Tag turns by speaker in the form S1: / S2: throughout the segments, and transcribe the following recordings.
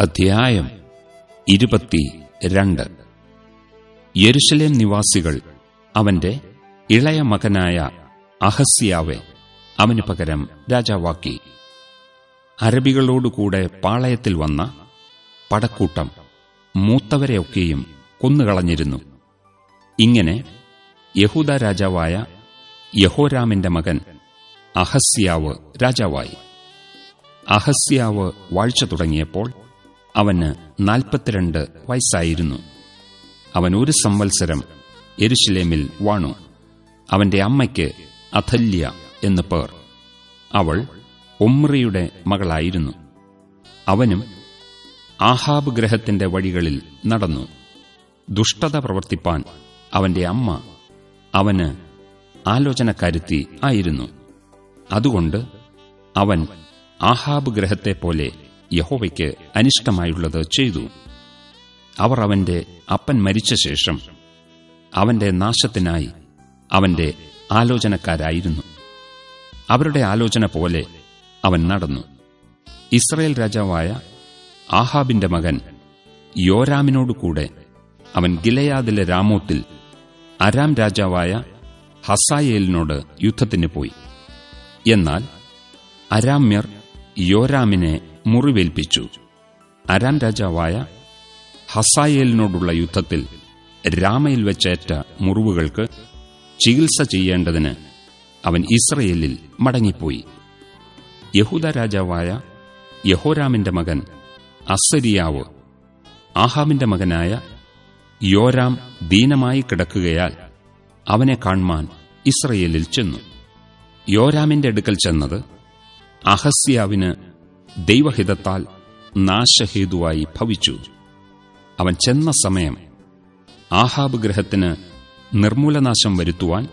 S1: അധ്യായം ഇരുപത്തി രണ്ട്. യരുഷലേം നിവാസികൾ അവന്റെ ഇളയ മകനായ അഹസ്യാവെ അവന് പകരം രാജാവാക്കി. അരബികളോടുകൂടെ പാളയത്തിൽ വന്ന പടക്കൂട്ടം മൂത്തവരെയൊക്കെയും കൊന്നുകളഞ്ഞിരുന്നു. ഇങ്ങനെ യഹൂദ രാജാവായ യഹോരാമിന്റെ മകൻ അഹസ്യാവ് രാജാവായി. അഹസ്യാവ് വാഴ്ച തുടങ്ങിയപ്പോൾ അവന് നാൽപ്പത്തിരണ്ട് വയസ്സായിരുന്നു. അവൻ ഒരു സംവത്സരം എരുഷലേമിൽ വാണു. അവന്റെ അമ്മയ്ക്ക് അഥല്യ എന്ന് പേർ. അവൾ ഒമ്രിയുടെ മകളായിരുന്നു. അവനും ആഹാബ് ഗ്രഹത്തിന്റെ വഴികളിൽ നടന്നു. ദുഷ്ടത പ്രവർത്തിപ്പാൻ അവന്റെ അമ്മ അവന് ആലോചനക്കാരുത്തി ആയിരുന്നു. അതുകൊണ്ട് അവൻ ആഹാബ് ഗ്രഹത്തെപ്പോലെ യഹോവയ്ക്ക് അനിഷ്ടമായുള്ളത് ചെയ്തു. അവർ അവന്റെ അപ്പൻ മരിച്ച ശേഷം അവന്റെ നാശത്തിനായി അവന്റെ ആലോചനക്കാരായിരുന്നു. അവരുടെ ആലോചന പോലെ അവൻ നടന്നു. ഇസ്രയേൽ രാജാവായ ആഹാബിന്റെ മകൻ യോരാമിനോടുകൂടെ അവൻ ഗിലയാദിലെ രാമോത്തിൽ അരാം രാജാവായ ഹസായേലിനോട് യുദ്ധത്തിന് പോയി. എന്നാൽ അരാമ്യർ യോരാമിനെ മുറിവേൽപ്പിച്ചു. അരാം രാജാവായ ഹസായേലിനോടുള്ള യുദ്ധത്തിൽ രാമയിൽ വെച്ചേറ്റ മുറിവുകൾക്ക് ചികിത്സ ചെയ്യേണ്ടതിന് അവൻ ഇസ്രയേലിൽ മടങ്ങിപ്പോയി. യഹൂദ രാജാവായ യഹോരാമിന്റെ മകൻ അസരിയാവ് ആഹാമിന്റെ മകനായ യോരാം ദീനമായി കിടക്കുകയാൽ അവനെ കാൺമാൻ ഇസ്രയേലിൽ ചെന്നു. യോരാമിന്റെ അടുക്കൽ ചെന്നത് അഹസ്യാവിന് ദൈവഹിതത്താൽ നാശഹേതുവായി ഭവിച്ചു. അവൻ ചെന്ന സമയം ആഹാബ് ഗ്രഹത്തിന് നിർമൂലനാശം വരുത്തുവാൻ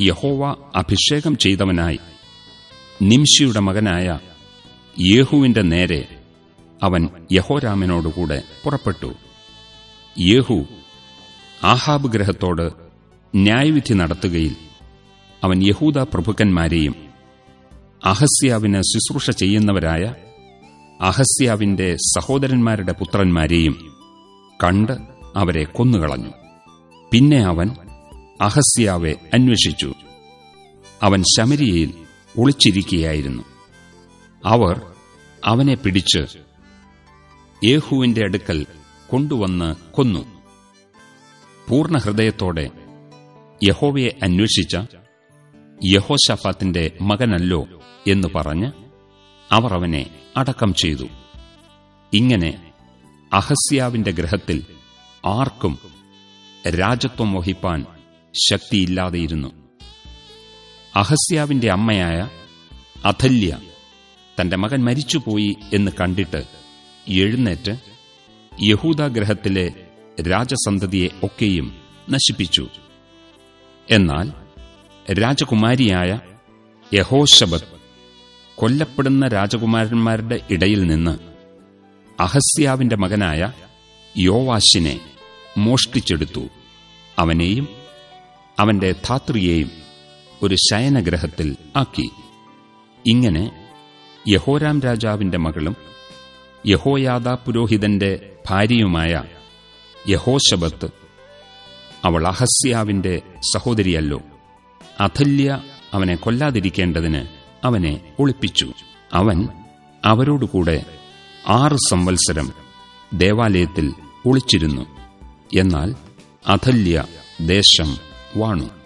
S1: യഹോവ അഭിഷേകം ചെയ്തവനായി നിംഷിയുടെ മകനായ യേഹുവിന്റെ നേരെ അവൻ യഹോരാമിനോടുകൂടെ പുറപ്പെട്ടു. യേഹു ആഹാബ് ഗ്രഹത്തോട് ന്യായവിധി നടത്തുകയിൽ അവൻ യഹൂദ പ്രഭുക്കന്മാരെയും അഹസ്യാവിന് ശുശ്രൂഷ ചെയ്യുന്നവരായ അഹസ്യാവിന്റെ സഹോദരന്മാരുടെ പുത്രന്മാരെയും കണ്ട് അവരെ കൊന്നുകളഞ്ഞു. പിന്നെ അവൻ അഹസ്യാവെ അന്വേഷിച്ചു. അവൻ ശമരിയയിൽ ഒളിച്ചിരിക്കുകയായിരുന്നു. അവർ അവനെ പിടിച്ച് യേഹുവിന്റെ അടുക്കൽ കൊണ്ടുവന്ന് കൊന്നു. പൂർണ ഹൃദയത്തോടെ യഹോവയെ അന്വേഷിച്ച യഹോഷഫാത്തിന്റെ മകനല്ലോ എന്ന് പറഞ്ഞ് അവർ അവനെ അടക്കം ചെയ്തു. ഇങ്ങനെ അഹസ്യാവിന്റെ ഗ്രഹത്തിൽ ആർക്കും രാജത്വം വഹിപ്പാൻ ശക്തിയില്ലാതെയിരുന്നു. അഹസ്യാവിന്റെ അമ്മയായ അഥല്യ തന്റെ മകൻ മരിച്ചുപോയി എന്ന് കണ്ടിട്ട് എഴുന്നേറ്റ് യഹൂദാഗ്രഹത്തിലെ രാജസന്തതിയെ ഒക്കെയും നശിപ്പിച്ചു. എന്നാൽ രാജകുമാരിയായ യഹോശബത്ത് കൊല്ലപ്പെടുന്ന രാജകുമാരന്മാരുടെ ഇടയിൽ നിന്ന് അഹസ്യാവിന്റെ മകനായ യോവാശിനെ മോഷ്ടിച്ചെടുത്തു. അവനെയും അവന്റെ ധാത്രിയെയും ഒരു ശയനഗ്രഹത്തിൽ ആക്കി. ഇങ്ങനെ യഹോരാം രാജാവിന്റെ മകളും യഹോയാദ പുരോഹിതന്റെ ഭാര്യയുമായ യഹോശബത്ത് അവൾ അഹസ്യാവിന്റെ സഹോദരിയല്ലോ. അഥല്യ അവനെ കൊല്ലാതിരിക്കേണ്ടതിന് അവനെ ഒളിപ്പിച്ചു. അവൻ അവരോടുകൂടെ ആറ് സംവത്സരം ദേവാലയത്തിൽ ഒളിച്ചിരുന്നു. എന്നാൽ അഥല്യ ദേശം വാണു.